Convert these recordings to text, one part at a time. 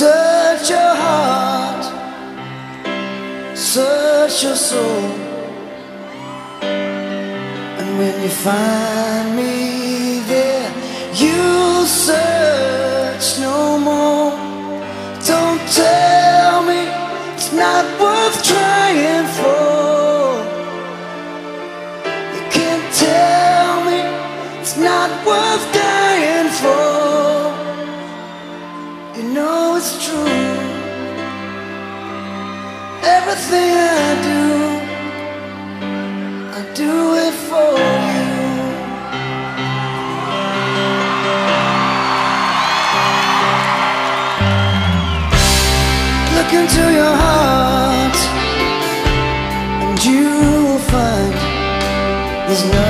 Search your heart, search your soul, and when you find There's no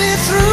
me through.